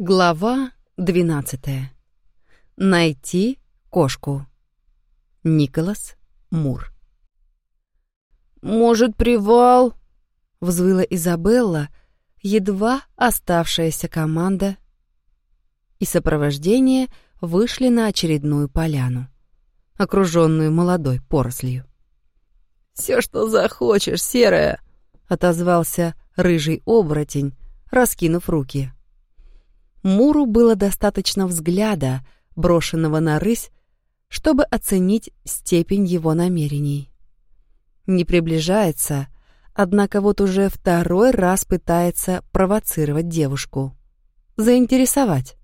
Глава 12. Найти кошку. Николас Мур. «Может, привал?» — взвыла Изабелла, едва оставшаяся команда, и сопровождение вышли на очередную поляну, окруженную молодой порослью. «Все, что захочешь, серая!» — отозвался рыжий оборотень, раскинув руки. Муру было достаточно взгляда, брошенного на рысь, чтобы оценить степень его намерений. Не приближается, однако вот уже второй раз пытается провоцировать девушку. Заинтересовать.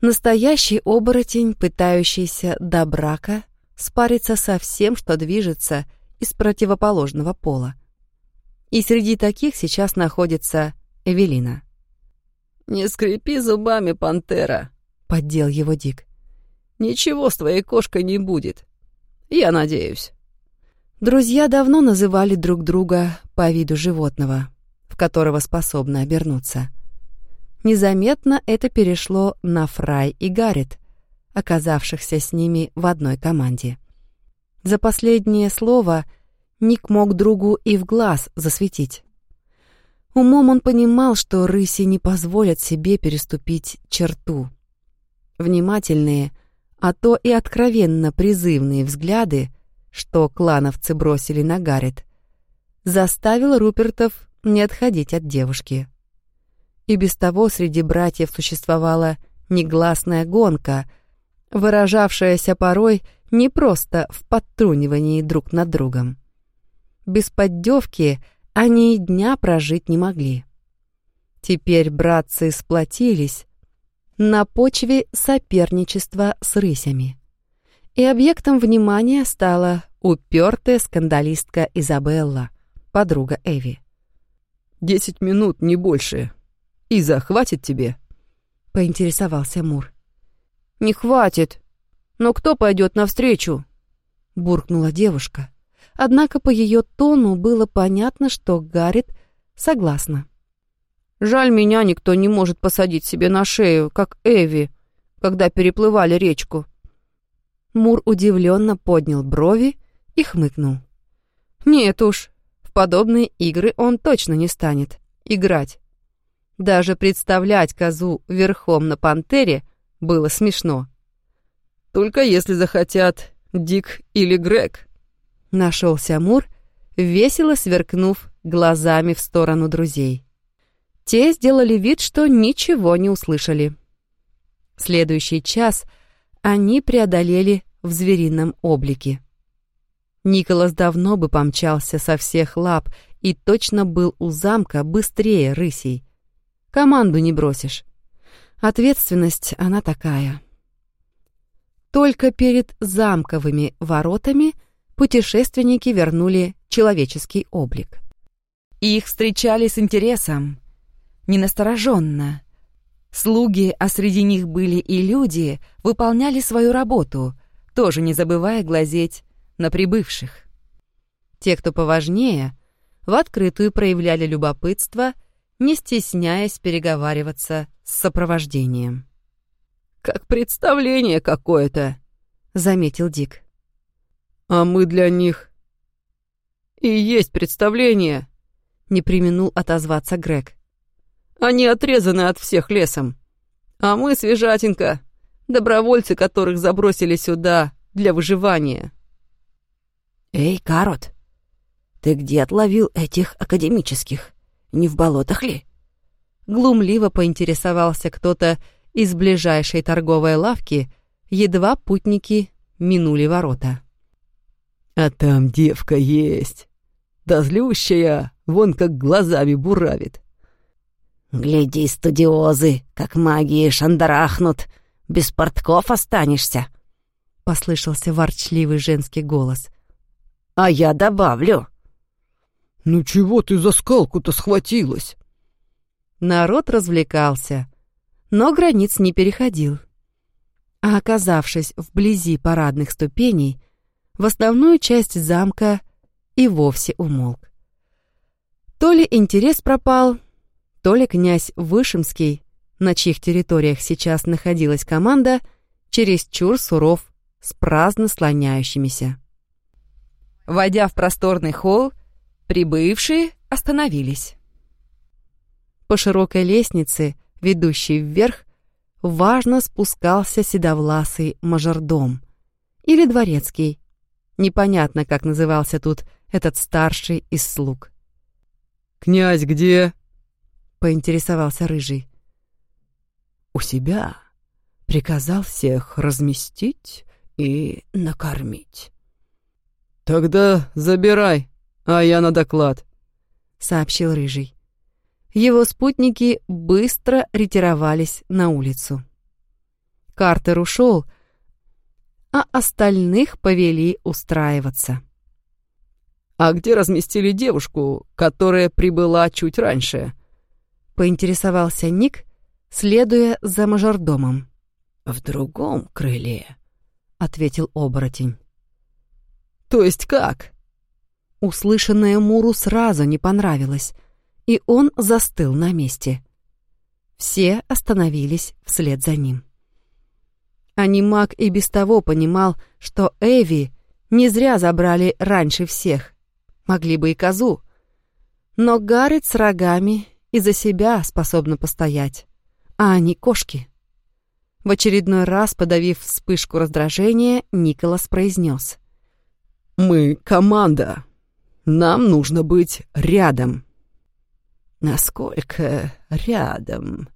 Настоящий оборотень, пытающийся до брака спариться со всем, что движется из противоположного пола. И среди таких сейчас находится Эвелина. «Не скрипи зубами, пантера», — поддел его Дик. «Ничего с твоей кошкой не будет. Я надеюсь». Друзья давно называли друг друга по виду животного, в которого способны обернуться. Незаметно это перешло на Фрай и Гаррет, оказавшихся с ними в одной команде. За последнее слово Ник мог другу и в глаз засветить. Умом он понимал, что рыси не позволят себе переступить черту. Внимательные, а то и откровенно призывные взгляды, что клановцы бросили на Гаррет, заставил Рупертов не отходить от девушки. И без того среди братьев существовала негласная гонка, выражавшаяся порой не просто в подтрунивании друг над другом. Без поддевки — они и дня прожить не могли. Теперь братцы сплотились на почве соперничества с рысями. И объектом внимания стала упертая скандалистка Изабелла, подруга Эви. «Десять минут, не больше. И захватит тебе?» — поинтересовался Мур. «Не хватит. Но кто пойдет навстречу?» — буркнула девушка. Однако по ее тону было понятно, что Гаррит согласна. «Жаль, меня никто не может посадить себе на шею, как Эви, когда переплывали речку». Мур удивленно поднял брови и хмыкнул. «Нет уж, в подобные игры он точно не станет играть. Даже представлять козу верхом на пантере было смешно. Только если захотят Дик или Грег». Нашелся Мур, весело сверкнув глазами в сторону друзей. Те сделали вид, что ничего не услышали. Следующий час они преодолели в зверином облике. Николас давно бы помчался со всех лап и точно был у замка быстрее рысей. Команду не бросишь. Ответственность она такая. Только перед замковыми воротами — путешественники вернули человеческий облик. Их встречали с интересом, ненастороженно. Слуги, а среди них были и люди, выполняли свою работу, тоже не забывая глазеть на прибывших. Те, кто поважнее, в открытую проявляли любопытство, не стесняясь переговариваться с сопровождением. «Как представление какое-то», — заметил Дик. А мы для них... И есть представление, не применул отозваться Грег. Они отрезаны от всех лесом. А мы свежатинка, добровольцы, которых забросили сюда для выживания. Эй, Карот, ты где отловил этих академических? Не в болотах ли? Глумливо поинтересовался кто-то из ближайшей торговой лавки, едва путники минули ворота. А там девка есть. Да злющая, вон как глазами буравит. Гляди, студиозы, как магии шандарахнут. Без портков останешься. Послышался ворчливый женский голос. А я добавлю. Ну чего ты за скалку-то схватилась? Народ развлекался, но границ не переходил. А оказавшись вблизи парадных ступеней, в основную часть замка и вовсе умолк. То ли интерес пропал, то ли князь Вышемский на чьих территориях сейчас находилась команда, чересчур суров с праздно слоняющимися. Войдя в просторный холл, прибывшие остановились. По широкой лестнице, ведущей вверх, важно спускался седовласый мажордом или дворецкий. Непонятно, как назывался тут этот старший из слуг. «Князь где?» — поинтересовался Рыжий. «У себя. Приказал всех разместить и накормить». «Тогда забирай, а я на доклад», — сообщил Рыжий. Его спутники быстро ретировались на улицу. Картер ушел, а остальных повели устраиваться. «А где разместили девушку, которая прибыла чуть раньше?» — поинтересовался Ник, следуя за мажордомом. «В другом крыле», — ответил оборотень. «То есть как?» Услышанное Муру сразу не понравилось, и он застыл на месте. Все остановились вслед за ним. Анимак и без того понимал, что Эви не зря забрали раньше всех. Могли бы и козу. Но Гаррет с рогами и за себя способна постоять, а они кошки. В очередной раз, подавив вспышку раздражения, Николас произнес. «Мы команда. Нам нужно быть рядом». «Насколько рядом?»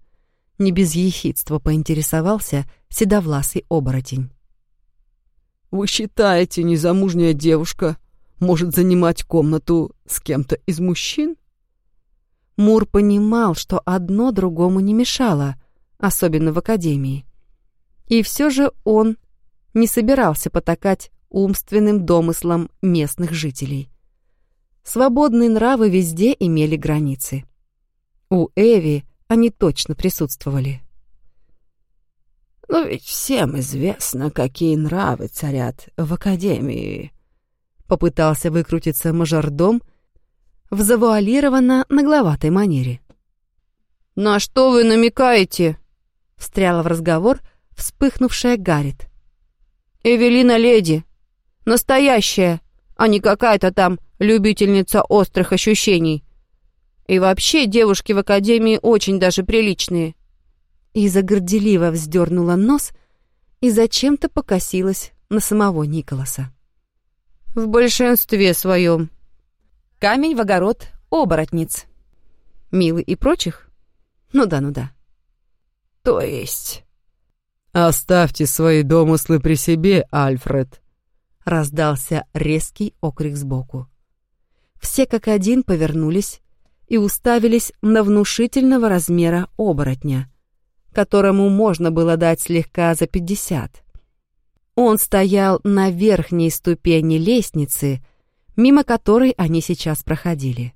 Не без ехидства поинтересовался седовласый оборотень. «Вы считаете, незамужняя девушка может занимать комнату с кем-то из мужчин?» Мур понимал, что одно другому не мешало, особенно в академии. И все же он не собирался потакать умственным домыслам местных жителей. Свободные нравы везде имели границы. У Эви они точно присутствовали. «Но ведь всем известно, какие нравы царят в Академии», — попытался выкрутиться мажордом в завуалированно нагловатой манере. «На что вы намекаете?» — встряла в разговор вспыхнувшая Гаррит. «Эвелина леди. Настоящая, а не какая-то там любительница острых ощущений. И вообще девушки в академии очень даже приличные». Иза горделиво вздернула нос и зачем-то покосилась на самого Николаса. «В большинстве своем». Камень в огород оборотниц. Милый и прочих? Ну да, ну да. То есть... «Оставьте свои домыслы при себе, Альфред», — раздался резкий окрик сбоку. Все как один повернулись и уставились на внушительного размера оборотня, которому можно было дать слегка за пятьдесят. Он стоял на верхней ступени лестницы, мимо которой они сейчас проходили.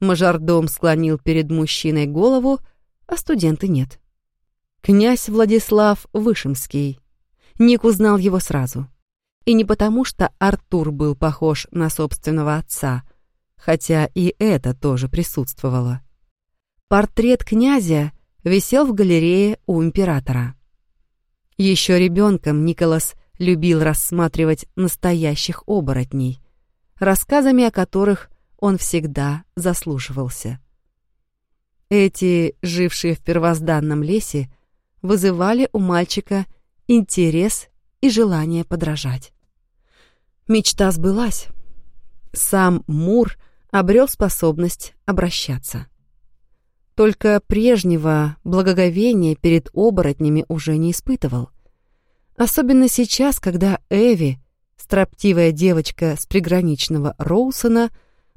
Мажордом склонил перед мужчиной голову, а студенты нет. Князь Владислав Вышемский. Ник узнал его сразу. И не потому, что Артур был похож на собственного отца, хотя и это тоже присутствовало. Портрет князя висел в галерее у императора. Еще ребенком Николас любил рассматривать настоящих оборотней, рассказами о которых он всегда заслушивался. Эти, жившие в первозданном лесе, вызывали у мальчика интерес и желание подражать. Мечта сбылась. Сам Мур обрел способность обращаться. Только прежнего благоговения перед оборотнями уже не испытывал. Особенно сейчас, когда Эви, строптивая девочка с приграничного Роусона,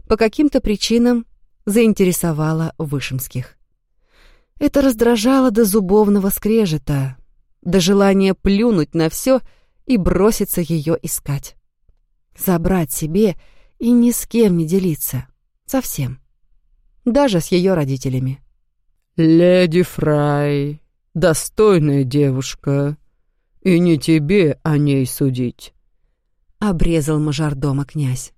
по каким-то причинам заинтересовала Вышемских. Это раздражало до зубовного скрежета, до желания плюнуть на все и броситься ее искать. Забрать себе и ни с кем не делиться. Совсем. Даже с ее родителями. «Леди Фрай, достойная девушка, и не тебе о ней судить», — обрезал мажордома князь.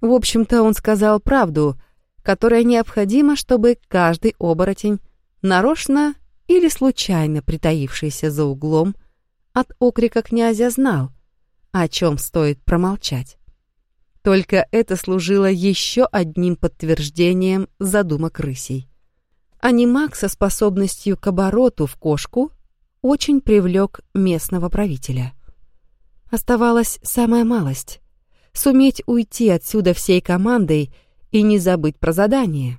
В общем-то, он сказал правду, которая необходима, чтобы каждый оборотень нарочно или случайно притаившийся за углом, от окрика князя знал, о чем стоит промолчать. Только это служило еще одним подтверждением задумок рысей. Анимак со способностью к обороту в кошку очень привлек местного правителя. Оставалась самая малость — суметь уйти отсюда всей командой и не забыть про задание.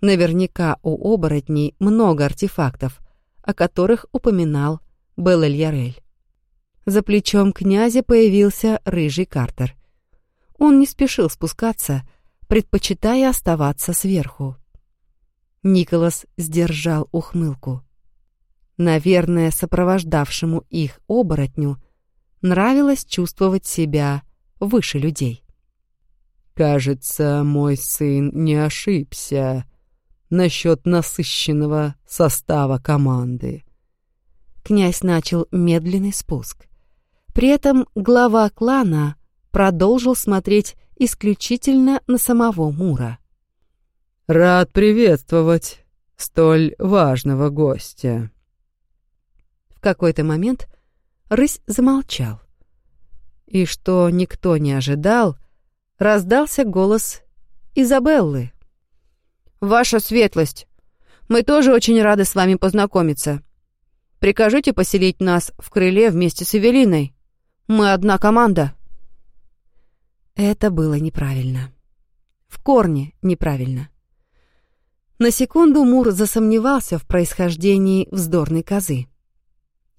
Наверняка у оборотней много артефактов, о которых упоминал Белэль-Ярель. За плечом князя появился рыжий Картер. Он не спешил спускаться, предпочитая оставаться сверху. Николас сдержал ухмылку. Наверное, сопровождавшему их оборотню нравилось чувствовать себя выше людей. «Кажется, мой сын не ошибся насчет насыщенного состава команды». Князь начал медленный спуск. При этом глава клана продолжил смотреть исключительно на самого Мура. «Рад приветствовать столь важного гостя», какой-то момент рысь замолчал. И что никто не ожидал, раздался голос Изабеллы. «Ваша светлость, мы тоже очень рады с вами познакомиться. Прикажите поселить нас в крыле вместе с Эвелиной. Мы одна команда». Это было неправильно. В корне неправильно. На секунду Мур засомневался в происхождении вздорной козы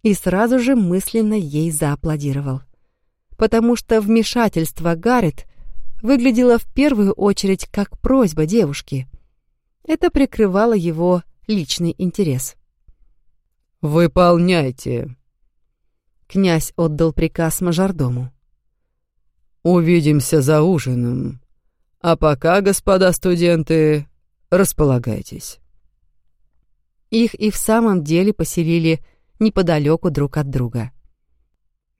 и сразу же мысленно ей зааплодировал. Потому что вмешательство Гаррет выглядело в первую очередь как просьба девушки. Это прикрывало его личный интерес. «Выполняйте!» Князь отдал приказ мажордому. «Увидимся за ужином. А пока, господа студенты, располагайтесь». Их и в самом деле поселили неподалеку друг от друга.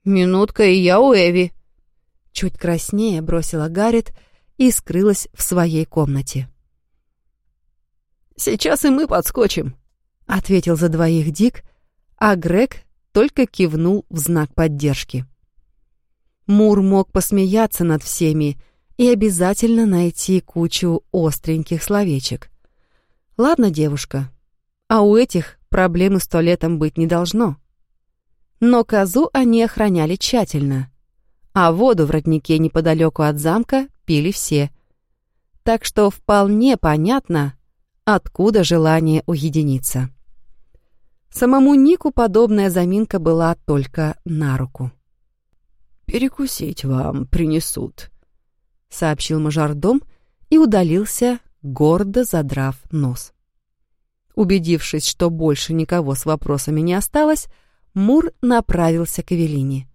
«Минутка, и я у Эви», — чуть краснее бросила Гаррет и скрылась в своей комнате. «Сейчас и мы подскочим», — ответил за двоих Дик, а Грег только кивнул в знак поддержки. Мур мог посмеяться над всеми и обязательно найти кучу остреньких словечек. «Ладно, девушка, а у этих проблемы с туалетом быть не должно. Но козу они охраняли тщательно, а воду в роднике неподалеку от замка пили все. Так что вполне понятно, откуда желание уединиться. Самому Нику подобная заминка была только на руку. «Перекусить вам принесут», — сообщил мажордом и удалился, гордо задрав нос. Убедившись, что больше никого с вопросами не осталось, Мур направился к Эвелине.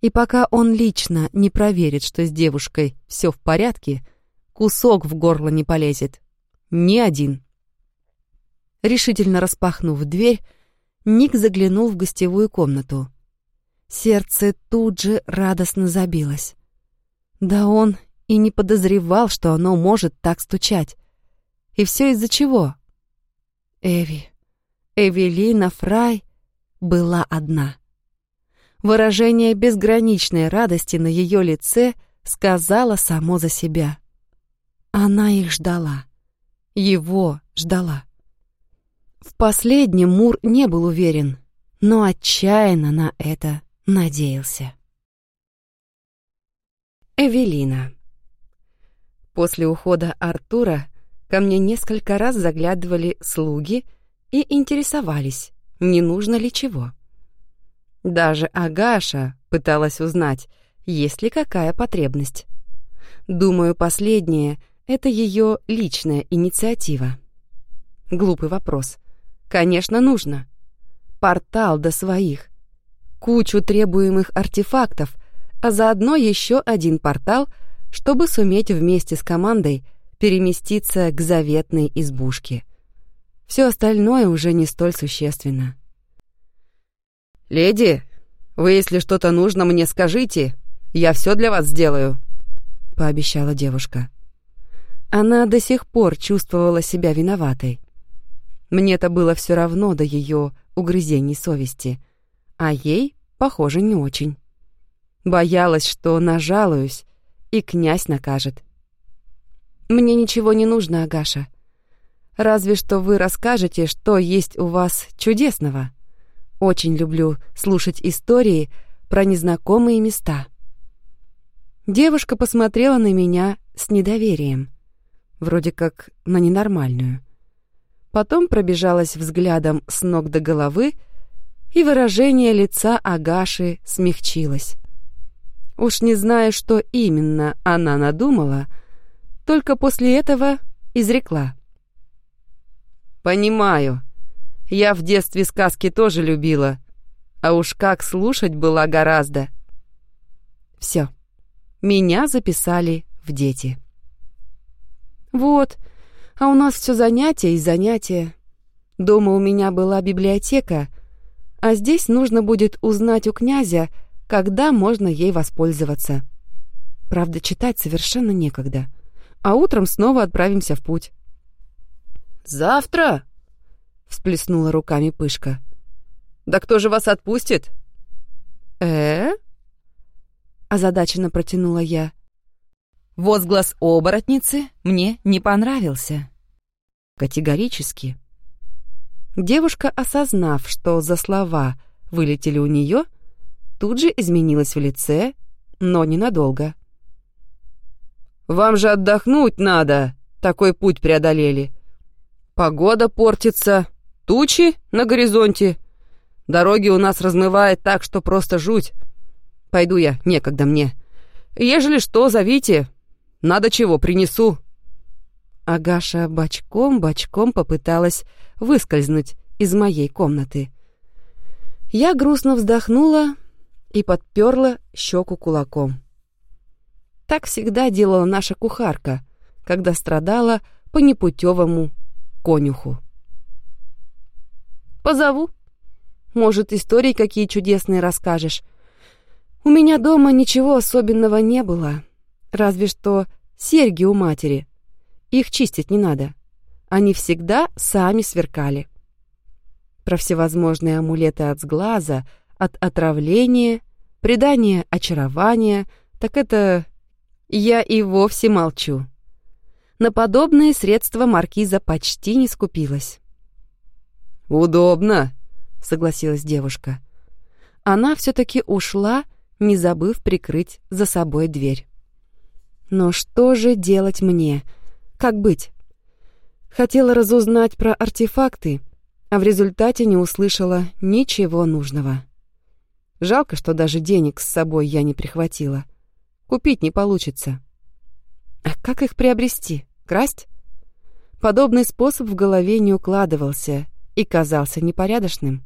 И пока он лично не проверит, что с девушкой все в порядке, кусок в горло не полезет. Ни один. Решительно распахнув дверь, Ник заглянул в гостевую комнату. Сердце тут же радостно забилось. Да он и не подозревал, что оно может так стучать. И все из-за чего? Эви, Эвелина Фрай была одна. Выражение безграничной радости на ее лице сказала само за себя. Она их ждала. Его ждала. В последнем Мур не был уверен, но отчаянно на это надеялся. Эвелина После ухода Артура Ко мне несколько раз заглядывали слуги и интересовались, не нужно ли чего. Даже Агаша пыталась узнать, есть ли какая потребность. Думаю, последнее — это ее личная инициатива. Глупый вопрос. Конечно, нужно. Портал до своих. Кучу требуемых артефактов, а заодно еще один портал, чтобы суметь вместе с командой — переместиться к заветной избушке. Все остальное уже не столь существенно. «Леди, вы, если что-то нужно, мне скажите. Я все для вас сделаю», — пообещала девушка. Она до сих пор чувствовала себя виноватой. Мне-то было все равно до ее угрызений совести, а ей, похоже, не очень. Боялась, что нажалуюсь, и князь накажет. «Мне ничего не нужно, Агаша. Разве что вы расскажете, что есть у вас чудесного. Очень люблю слушать истории про незнакомые места». Девушка посмотрела на меня с недоверием, вроде как на ненормальную. Потом пробежалась взглядом с ног до головы, и выражение лица Агаши смягчилось. Уж не знаю, что именно она надумала, только после этого изрекла. «Понимаю. Я в детстве сказки тоже любила, а уж как слушать была гораздо». Все. Меня записали в дети. Вот, а у нас все занятия и занятия. Дома у меня была библиотека, а здесь нужно будет узнать у князя, когда можно ей воспользоваться. Правда, читать совершенно некогда. А утром снова отправимся в путь. «Завтра?» — всплеснула руками Пышка. «Да кто же вас отпустит?» «Э?» — озадаченно протянула я. Возглас оборотницы мне не понравился. Категорически. Девушка, осознав, что за слова вылетели у нее, тут же изменилась в лице, но ненадолго. «Вам же отдохнуть надо, такой путь преодолели. Погода портится, тучи на горизонте. Дороги у нас размывает так, что просто жуть. Пойду я, некогда мне. Ежели что, зовите, надо чего, принесу». Агаша бочком-бочком попыталась выскользнуть из моей комнаты. Я грустно вздохнула и подперла щеку кулаком. Так всегда делала наша кухарка, когда страдала по непутевому конюху. «Позову. Может, истории какие чудесные расскажешь. У меня дома ничего особенного не было, разве что Серьги у матери. Их чистить не надо. Они всегда сами сверкали. Про всевозможные амулеты от сглаза, от отравления, придания очарования, так это я и вовсе молчу. На подобные средства маркиза почти не скупилась. «Удобно», — согласилась девушка. Она все-таки ушла, не забыв прикрыть за собой дверь. Но что же делать мне? Как быть? Хотела разузнать про артефакты, а в результате не услышала ничего нужного. Жалко, что даже денег с собой я не прихватила. Купить не получится. А как их приобрести? Красть? Подобный способ в голове не укладывался и казался непорядочным.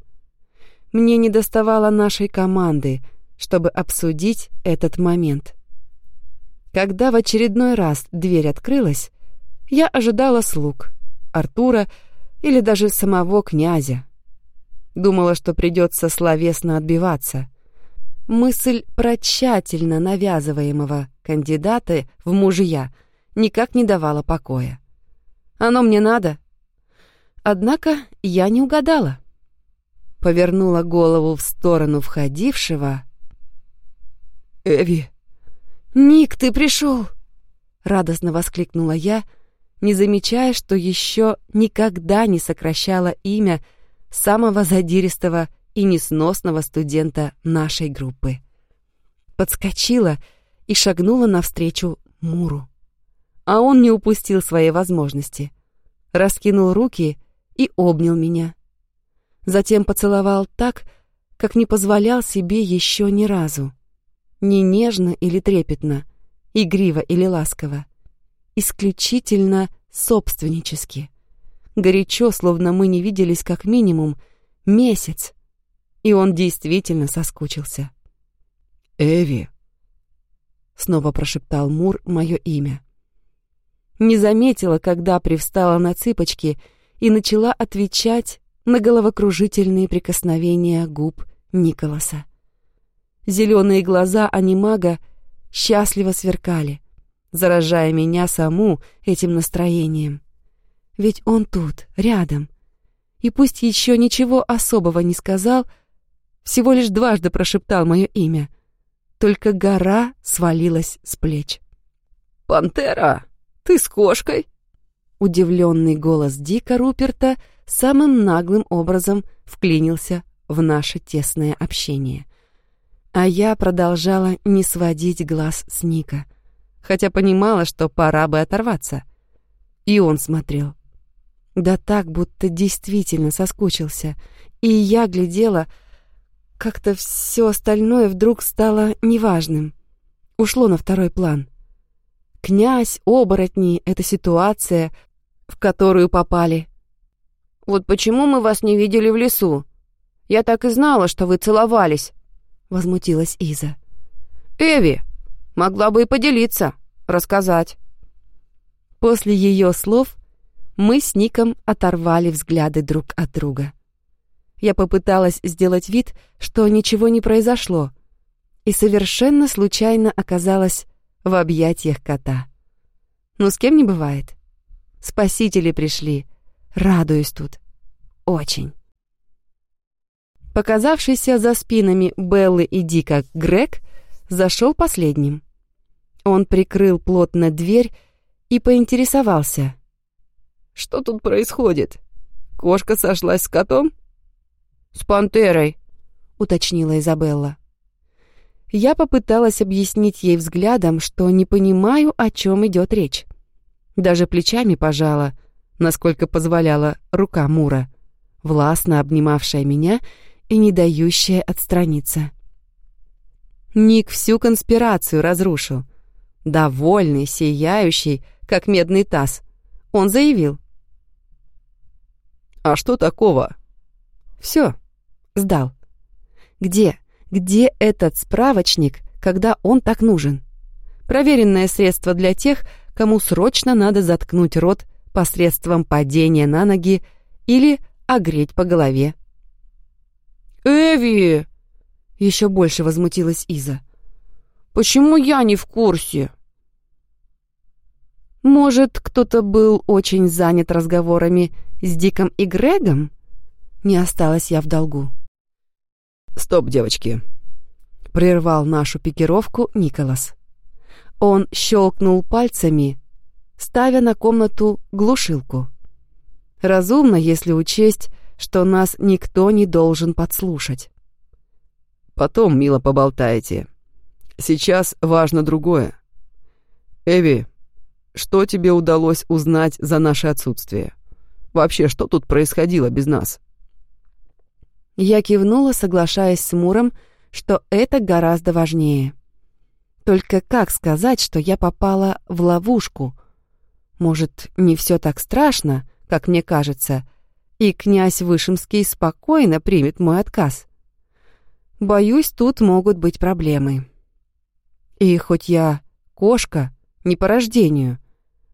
Мне не доставало нашей команды, чтобы обсудить этот момент. Когда в очередной раз дверь открылась, я ожидала слуг, Артура или даже самого князя. Думала, что придется словесно отбиваться. Мысль про тщательно навязываемого кандидата в мужья никак не давала покоя. Оно мне надо. Однако я не угадала. Повернула голову в сторону входившего. «Эви!» «Ник, ты пришел!» — радостно воскликнула я, не замечая, что еще никогда не сокращала имя самого задиристого и несносного студента нашей группы. Подскочила и шагнула навстречу Муру. А он не упустил своей возможности. Раскинул руки и обнял меня. Затем поцеловал так, как не позволял себе еще ни разу. Не нежно или трепетно, игриво или ласково. Исключительно собственнически. Горячо, словно мы не виделись как минимум месяц. И он действительно соскучился. «Эви!» — снова прошептал Мур мое имя. Не заметила, когда привстала на цыпочки и начала отвечать на головокружительные прикосновения губ Николаса. Зеленые глаза анимага счастливо сверкали, заражая меня саму этим настроением. Ведь он тут, рядом. И пусть еще ничего особого не сказал, всего лишь дважды прошептал мое имя. Только гора свалилась с плеч. «Пантера, ты с кошкой?» Удивленный голос Дика Руперта самым наглым образом вклинился в наше тесное общение. А я продолжала не сводить глаз с Ника, хотя понимала, что пора бы оторваться. И он смотрел. Да так, будто действительно соскучился. И я глядела, как-то все остальное вдруг стало неважным. Ушло на второй план. Князь, оборотни, эта ситуация, в которую попали. «Вот почему мы вас не видели в лесу? Я так и знала, что вы целовались», — возмутилась Иза. «Эви, могла бы и поделиться, рассказать». После ее слов мы с Ником оторвали взгляды друг от друга. Я попыталась сделать вид, что ничего не произошло, и совершенно случайно оказалась в объятиях кота. Ну, с кем не бывает. Спасители пришли. Радуюсь тут. Очень. Показавшийся за спинами Беллы и Дика Грег зашел последним. Он прикрыл плотно дверь и поинтересовался. «Что тут происходит? Кошка сошлась с котом?» «С пантерой», — уточнила Изабелла. Я попыталась объяснить ей взглядом, что не понимаю, о чем идет речь. Даже плечами пожала, насколько позволяла рука Мура, властно обнимавшая меня и не дающая отстраниться. Ник всю конспирацию разрушил. Довольный, сияющий, как медный таз. Он заявил. «А что такого?» «Все, сдал. Где, где этот справочник, когда он так нужен? Проверенное средство для тех, кому срочно надо заткнуть рот посредством падения на ноги или огреть по голове. «Эви!» — еще больше возмутилась Иза. «Почему я не в курсе?» «Может, кто-то был очень занят разговорами с Диком и Грегом?» Не осталась я в долгу. «Стоп, девочки!» — прервал нашу пикировку Николас. Он щелкнул пальцами, ставя на комнату глушилку. Разумно, если учесть, что нас никто не должен подслушать. Потом мило поболтаете. Сейчас важно другое. Эви, что тебе удалось узнать за наше отсутствие? Вообще, что тут происходило без нас? Я кивнула, соглашаясь с Муром, что это гораздо важнее. Только как сказать, что я попала в ловушку? Может, не все так страшно, как мне кажется, и князь Вышемский спокойно примет мой отказ? Боюсь, тут могут быть проблемы. И хоть я кошка, не по рождению,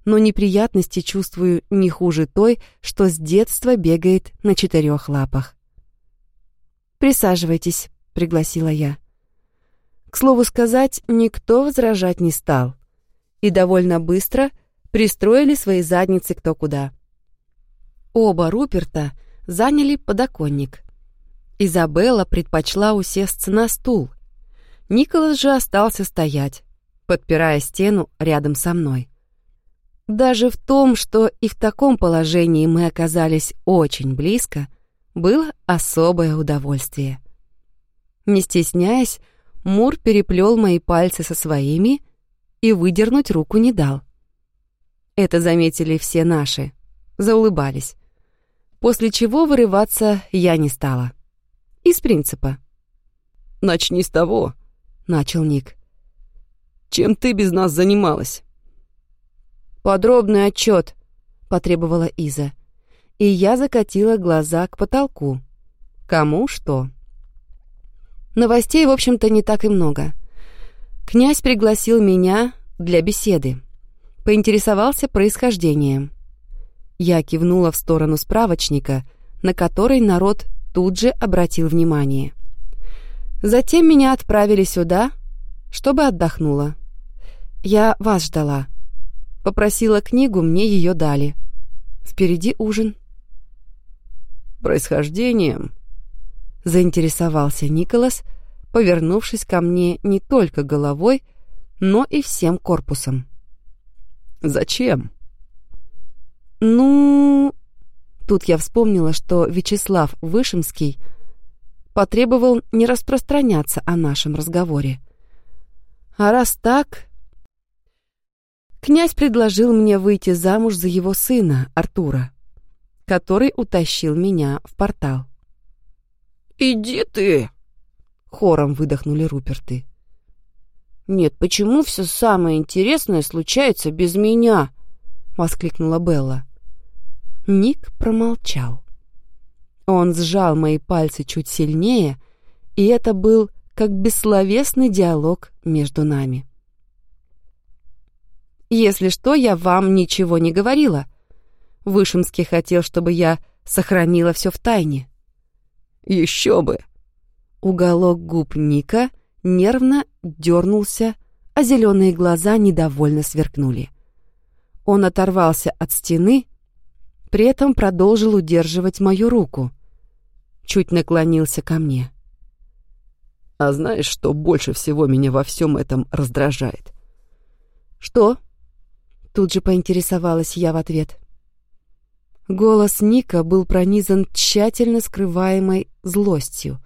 но неприятности чувствую не хуже той, что с детства бегает на четырех лапах. «Присаживайтесь», — пригласила я. К слову сказать, никто возражать не стал. И довольно быстро пристроили свои задницы кто куда. Оба Руперта заняли подоконник. Изабелла предпочла усесться на стул. Николас же остался стоять, подпирая стену рядом со мной. Даже в том, что и в таком положении мы оказались очень близко, было особое удовольствие. Не стесняясь, Мур переплел мои пальцы со своими и выдернуть руку не дал. Это заметили все наши, заулыбались. После чего вырываться я не стала. Из принципа. «Начни с того», — начал Ник. «Чем ты без нас занималась?» «Подробный отчет», — потребовала Иза. И я закатила глаза к потолку. Кому что. Новостей, в общем-то, не так и много. Князь пригласил меня для беседы. Поинтересовался происхождением. Я кивнула в сторону справочника, на который народ тут же обратил внимание. Затем меня отправили сюда, чтобы отдохнула. Я вас ждала. Попросила книгу, мне ее дали. Впереди ужин. происхождением?» Заинтересовался Николас, повернувшись ко мне не только головой, но и всем корпусом. «Зачем?» «Ну...» Тут я вспомнила, что Вячеслав Вышемский потребовал не распространяться о нашем разговоре. А раз так... Князь предложил мне выйти замуж за его сына, Артура, который утащил меня в портал. «Иди ты!» — хором выдохнули Руперты. «Нет, почему все самое интересное случается без меня?» — воскликнула Белла. Ник промолчал. Он сжал мои пальцы чуть сильнее, и это был как бессловесный диалог между нами. «Если что, я вам ничего не говорила. Вышемский хотел, чтобы я сохранила все в тайне». «Еще бы!» Уголок губ Ника нервно дернулся, а зеленые глаза недовольно сверкнули. Он оторвался от стены, при этом продолжил удерживать мою руку. Чуть наклонился ко мне. «А знаешь, что больше всего меня во всем этом раздражает?» «Что?» Тут же поинтересовалась я в ответ. Голос Ника был пронизан тщательно скрываемой злостью,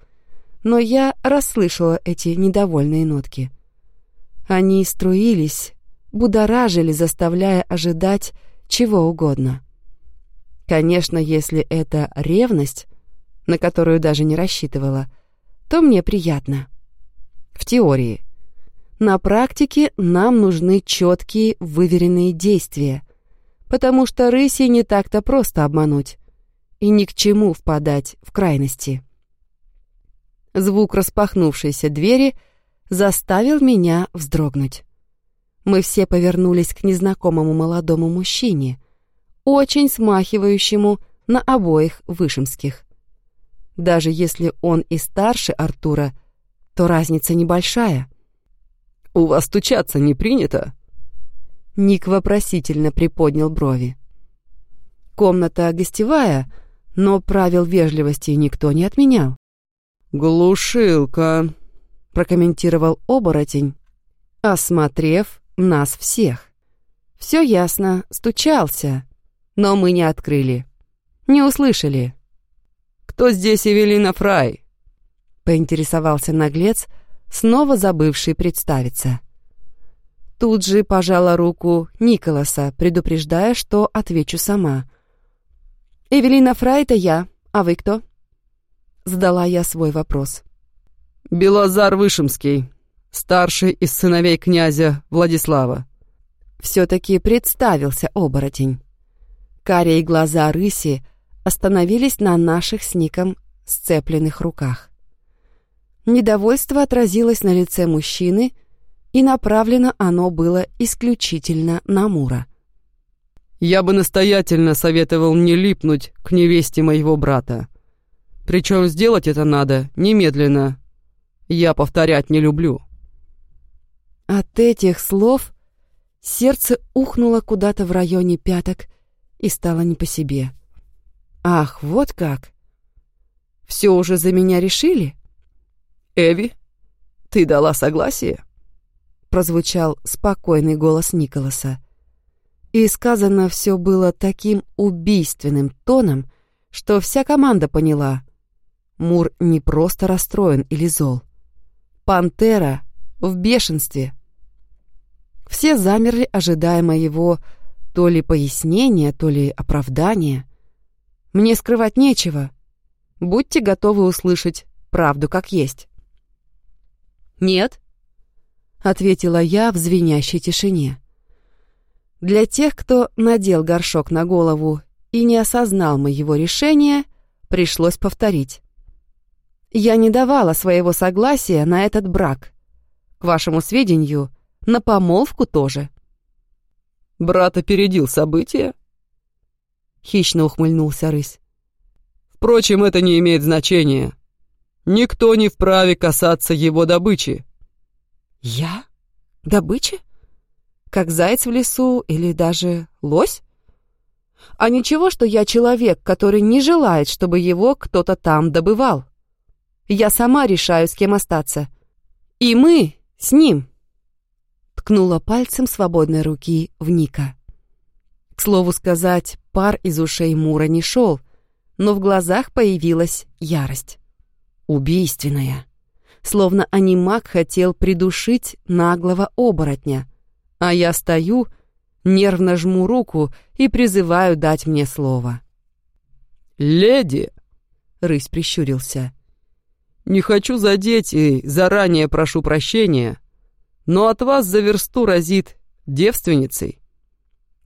но я расслышала эти недовольные нотки. Они струились, будоражили, заставляя ожидать чего угодно. Конечно, если это ревность, на которую даже не рассчитывала, то мне приятно. В теории. На практике нам нужны четкие, выверенные действия, потому что рыси не так-то просто обмануть и ни к чему впадать в крайности. Звук распахнувшейся двери заставил меня вздрогнуть. Мы все повернулись к незнакомому молодому мужчине, очень смахивающему на обоих вышемских. Даже если он и старше Артура, то разница небольшая. «У вас стучаться не принято?» Ник вопросительно приподнял брови. Комната гостевая, но правил вежливости никто не отменял. «Глушилка», — прокомментировал оборотень, осмотрев нас всех. Все ясно, стучался, но мы не открыли, не услышали. «Кто здесь Эвелина Фрай?» — поинтересовался наглец, снова забывший представиться. Тут же пожала руку Николаса, предупреждая, что отвечу сама. «Эвелина Фрай — это я, а вы кто?» Задала я свой вопрос. «Белозар Вышемский, старший из сыновей князя Владислава». Все-таки представился оборотень. Карие глаза рыси остановились на наших с Ником сцепленных руках. Недовольство отразилось на лице мужчины, и направлено оно было исключительно на Мура. «Я бы настоятельно советовал не липнуть к невесте моего брата. Причем сделать это надо немедленно. Я повторять не люблю». От этих слов сердце ухнуло куда-то в районе пяток и стало не по себе. «Ах, вот как! Все уже за меня решили?» «Эви, ты дала согласие?» Прозвучал спокойный голос Николаса. И сказано все было таким убийственным тоном, что вся команда поняла. Мур не просто расстроен или зол. Пантера в бешенстве. Все замерли, ожидая моего то ли пояснения, то ли оправдания. Мне скрывать нечего. Будьте готовы услышать правду как есть. «Нет», — ответила я в звенящей тишине. Для тех, кто надел горшок на голову и не осознал моего решения, пришлось повторить. Я не давала своего согласия на этот брак. К вашему сведению, на помолвку тоже. Брат опередил события? Хищно ухмыльнулся рысь. Впрочем, это не имеет значения. Никто не вправе касаться его добычи. Я? Добычи? Как заяц в лесу или даже лось? А ничего, что я человек, который не желает, чтобы его кто-то там добывал. Я сама решаю, с кем остаться. И мы с ним. Ткнула пальцем свободной руки в Ника. К слову сказать, пар из ушей Мура не шел, но в глазах появилась ярость. Убийственная. Словно анимак хотел придушить наглого оборотня. А я стою, нервно жму руку и призываю дать мне слово. «Леди!» — рысь прищурился. «Не хочу задеть и заранее прошу прощения, но от вас за версту разит девственницей.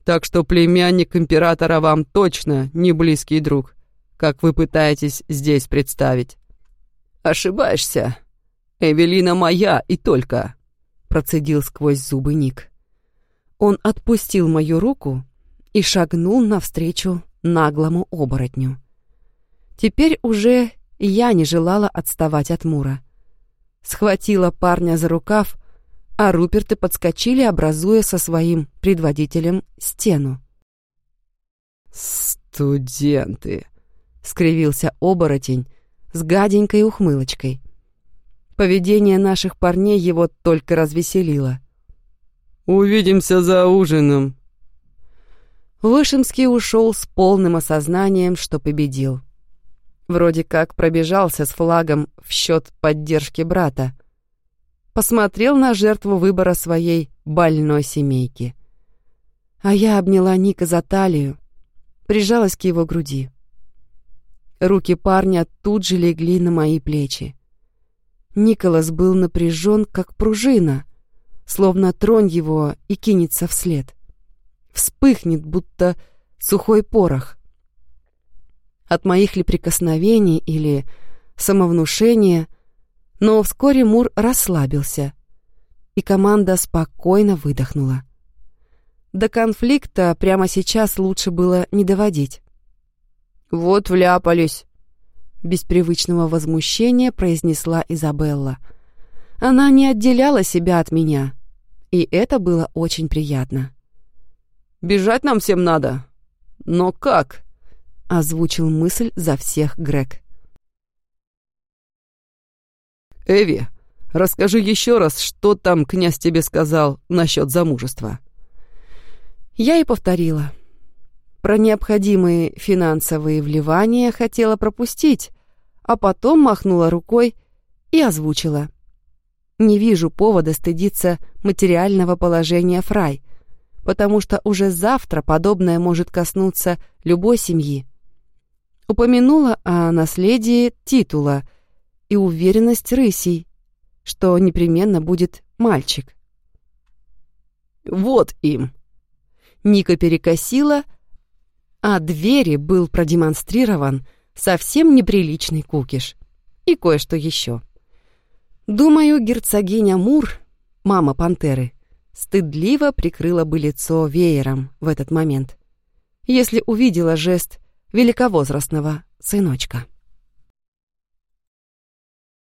Так что племянник императора вам точно не близкий друг, как вы пытаетесь здесь представить. Ошибаешься. Эвелина моя и только, процедил сквозь зубы Ник. Он отпустил мою руку и шагнул навстречу наглому оборотню. Теперь уже я не желала отставать от Мура. Схватила парня за рукав, а Руперты подскочили, образуя со своим предводителем стену. «Студенты!» — скривился оборотень с гаденькой ухмылочкой. Поведение наших парней его только развеселило. «Увидимся за ужином!» Вышинский ушел с полным осознанием, что победил. Вроде как пробежался с флагом в счет поддержки брата — посмотрел на жертву выбора своей больной семейки. А я обняла Ника за талию, прижалась к его груди. Руки парня тут же легли на мои плечи. Николас был напряжен, как пружина, словно тронь его и кинется вслед. Вспыхнет, будто сухой порох. От моих ли прикосновений или самовнушения но вскоре Мур расслабился, и команда спокойно выдохнула. До конфликта прямо сейчас лучше было не доводить. «Вот вляпались», — без привычного возмущения произнесла Изабелла. Она не отделяла себя от меня, и это было очень приятно. «Бежать нам всем надо. Но как?» — озвучил мысль за всех Грег. «Эви, расскажи еще раз, что там князь тебе сказал насчет замужества». Я и повторила. Про необходимые финансовые вливания хотела пропустить, а потом махнула рукой и озвучила. Не вижу повода стыдиться материального положения Фрай, потому что уже завтра подобное может коснуться любой семьи. Упомянула о наследии титула — и уверенность рысей, что непременно будет мальчик. «Вот им!» Ника перекосила, а двери был продемонстрирован совсем неприличный кукиш. И кое-что еще. Думаю, герцогиня Мур, мама пантеры, стыдливо прикрыла бы лицо веером в этот момент, если увидела жест великовозрастного сыночка.